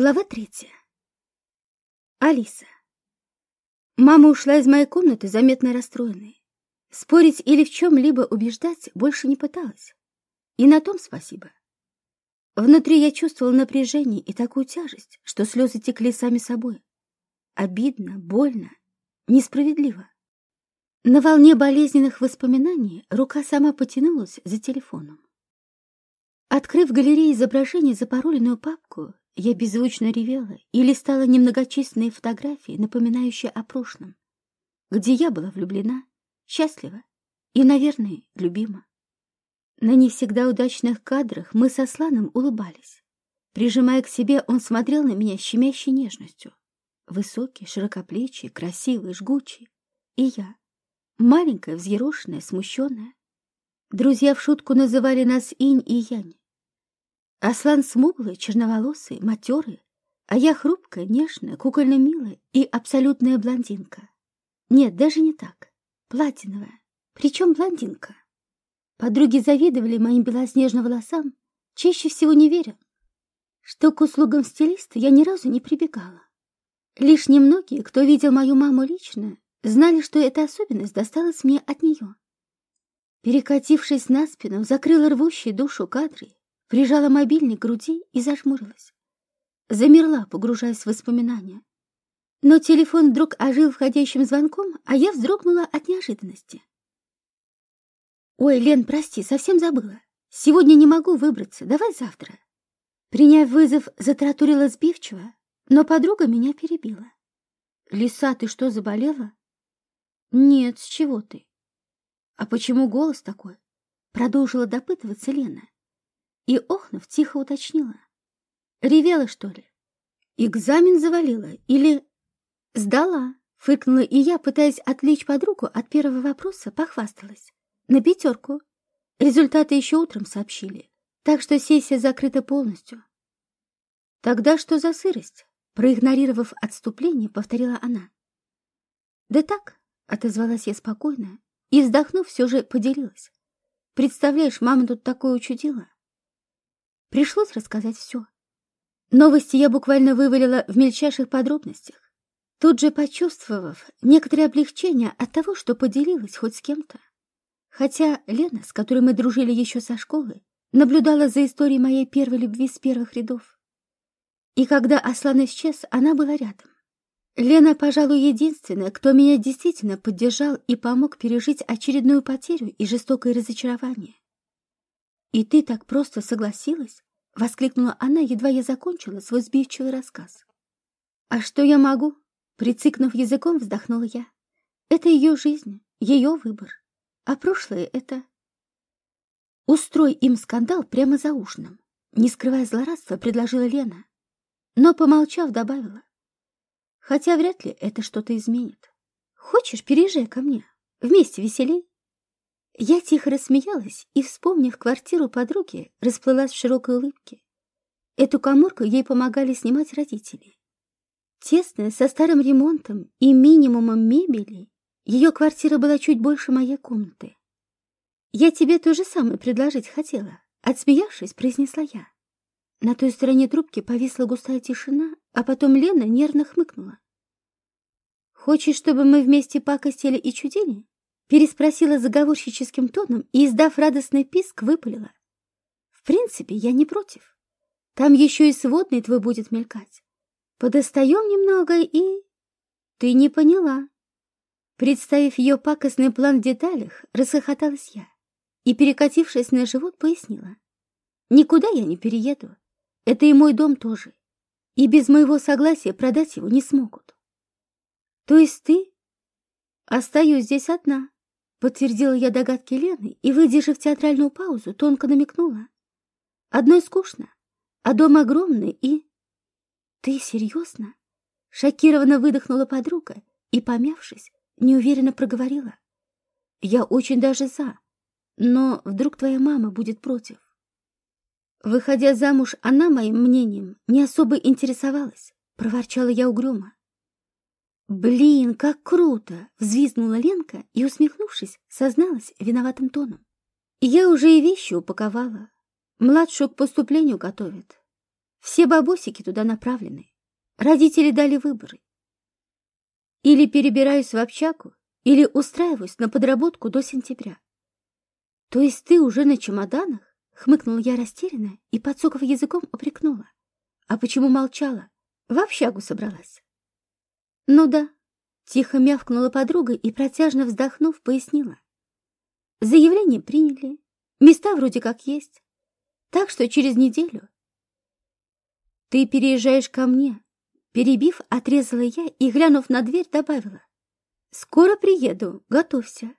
Глава третья. Алиса. Мама ушла из моей комнаты заметно расстроенной. Спорить или в чем-либо убеждать больше не пыталась. И на том спасибо. Внутри я чувствовала напряжение и такую тяжесть, что слезы текли сами собой. Обидно, больно, несправедливо. На волне болезненных воспоминаний рука сама потянулась за телефоном. Открыв галерею изображений запароленную папку, я беззвучно ревела и листала немногочисленные фотографии, напоминающие о прошлом, где я была влюблена, счастлива и, наверное, любима. На не всегда удачных кадрах мы со Сланом улыбались. Прижимая к себе, он смотрел на меня щемящей нежностью. Высокий, широкоплечий, красивый, жгучий. И я, маленькая, взъерошенная, смущенная. Друзья в шутку называли нас Инь и Янь. Аслан смуглый, черноволосый, матерый, а я хрупкая, нежная, кукольно милая и абсолютная блондинка. Нет, даже не так. Платиновая. Причем блондинка. Подруги завидовали моим белоснежным волосам, чаще всего не веря, что к услугам стилиста я ни разу не прибегала. Лишь немногие, кто видел мою маму лично, знали, что эта особенность досталась мне от нее. Перекатившись на спину, закрыла рвущие душу кадры прижала мобильник к груди и зажмурилась. Замерла, погружаясь в воспоминания. Но телефон вдруг ожил входящим звонком, а я вздрогнула от неожиданности. «Ой, Лен, прости, совсем забыла. Сегодня не могу выбраться, давай завтра». Приняв вызов, затратурила сбивчиво, но подруга меня перебила. «Лиса, ты что, заболела?» «Нет, с чего ты?» «А почему голос такой?» Продолжила допытываться Лена и, охнув, тихо уточнила. Ревела, что ли? Экзамен завалила или... Сдала, фыркнула и я, пытаясь отвлечь подругу от первого вопроса, похвасталась. На пятерку. Результаты еще утром сообщили, так что сессия закрыта полностью. Тогда что за сырость? Проигнорировав отступление, повторила она. Да так, отозвалась я спокойно и, вздохнув, все же поделилась. Представляешь, мама тут такое учудила. Пришлось рассказать все. Новости я буквально вывалила в мельчайших подробностях, тут же почувствовав некоторое облегчение от того, что поделилась хоть с кем-то. Хотя Лена, с которой мы дружили еще со школы, наблюдала за историей моей первой любви с первых рядов. И когда Аслан исчез, она была рядом. Лена, пожалуй, единственная, кто меня действительно поддержал и помог пережить очередную потерю и жестокое разочарование. «И ты так просто согласилась?» — воскликнула она, едва я закончила свой сбивчивый рассказ. «А что я могу?» — прицикнув языком, вздохнула я. «Это ее жизнь, ее выбор. А прошлое — это...» «Устрой им скандал прямо за ужином», — не скрывая злорадства, предложила Лена. Но, помолчав, добавила. «Хотя вряд ли это что-то изменит. Хочешь, переезжай ко мне. Вместе веселей?» Я тихо рассмеялась и, вспомнив квартиру подруги, расплылась в широкой улыбке. Эту коморку ей помогали снимать родители. Тесная, со старым ремонтом и минимумом мебели, ее квартира была чуть больше моей комнаты. «Я тебе то же самое предложить хотела», — отсмеявшись, произнесла я. На той стороне трубки повисла густая тишина, а потом Лена нервно хмыкнула. «Хочешь, чтобы мы вместе пакостили и чудили?» Переспросила заговорщическим тоном и, издав радостный писк, выпалила. В принципе, я не против. Там еще и сводный твой будет мелькать. Подостаем немного и... Ты не поняла. Представив ее пакостный план в деталях, расхохоталась я и, перекатившись на живот, пояснила. Никуда я не перееду. Это и мой дом тоже. И без моего согласия продать его не смогут. То есть ты? Остаюсь здесь одна, Подтвердила я догадки Лены и, выдержав театральную паузу, тонко намекнула. Одной скучно, а дом огромный и... Ты серьезно? Шокированно выдохнула подруга и, помявшись, неуверенно проговорила. Я очень даже за, но вдруг твоя мама будет против. Выходя замуж, она моим мнением не особо интересовалась, проворчала я угрюмо. «Блин, как круто!» — взвизгнула Ленка и, усмехнувшись, созналась виноватым тоном. «Я уже и вещи упаковала. Младшую к поступлению готовят. Все бабосики туда направлены. Родители дали выборы. Или перебираюсь в общаку, или устраиваюсь на подработку до сентября. То есть ты уже на чемоданах? Хмыкнула я растерянно и, подсоков языком, упрекнула. А почему молчала? В общагу собралась. Ну да, тихо мявкнула подруга и, протяжно вздохнув, пояснила. Заявление приняли, места вроде как есть, так что через неделю. Ты переезжаешь ко мне, перебив, отрезала я и, глянув на дверь, добавила. Скоро приеду, готовься.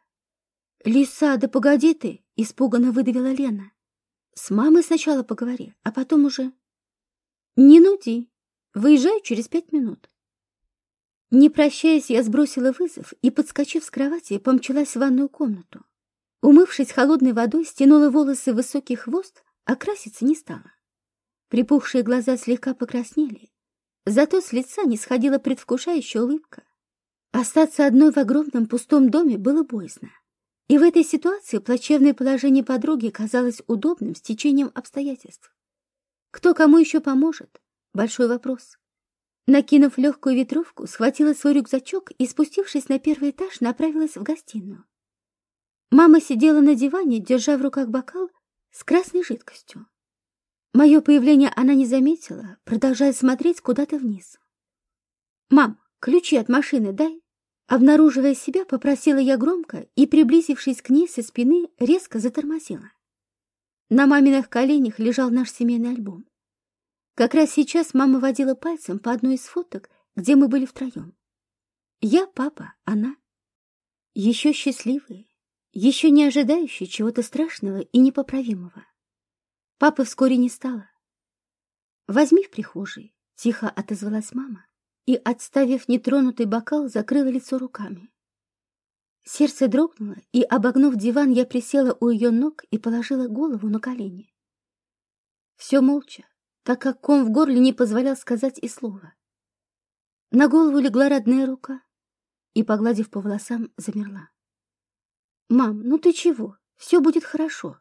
Лиса, да погоди ты, испуганно выдавила Лена. С мамой сначала поговори, а потом уже... Не нуди, выезжаю через пять минут. Не прощаясь, я сбросила вызов и, подскочив с кровати, помчалась в ванную комнату. Умывшись холодной водой, стянула волосы в высокий хвост, а краситься не стала. Припухшие глаза слегка покраснели, зато с лица не сходила предвкушающая улыбка. Остаться одной в огромном пустом доме было боязно. И в этой ситуации плачевное положение подруги казалось удобным стечением обстоятельств. Кто кому еще поможет? Большой вопрос. Накинув легкую ветровку, схватила свой рюкзачок и, спустившись на первый этаж, направилась в гостиную. Мама сидела на диване, держа в руках бокал с красной жидкостью. Мое появление она не заметила, продолжая смотреть куда-то вниз. «Мам, ключи от машины дай!» Обнаруживая себя, попросила я громко и, приблизившись к ней со спины, резко затормозила. На маминых коленях лежал наш семейный альбом. Как раз сейчас мама водила пальцем по одной из фоток, где мы были втроем. Я, папа, она. Еще счастливые, еще не ожидающие чего-то страшного и непоправимого. Папы вскоре не стало. «Возьми в прихожей», — тихо отозвалась мама и, отставив нетронутый бокал, закрыла лицо руками. Сердце дрогнуло, и, обогнув диван, я присела у ее ног и положила голову на колени. Все молча, так как ком в горле не позволял сказать и слова. На голову легла родная рука и, погладив по волосам, замерла. «Мам, ну ты чего? Все будет хорошо!»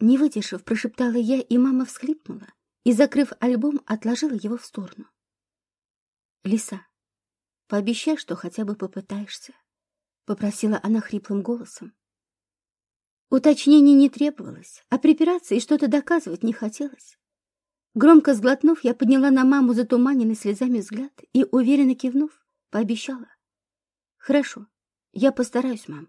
Не выдержав, прошептала я, и мама всхлипнула и, закрыв альбом, отложила его в сторону. «Лиса, пообещай, что хотя бы попытаешься», — попросила она хриплым голосом. Уточнений не требовалось, а припираться и что-то доказывать не хотелось. Громко сглотнув, я подняла на маму затуманенный слезами взгляд и, уверенно кивнув, пообещала. «Хорошо, я постараюсь, мам».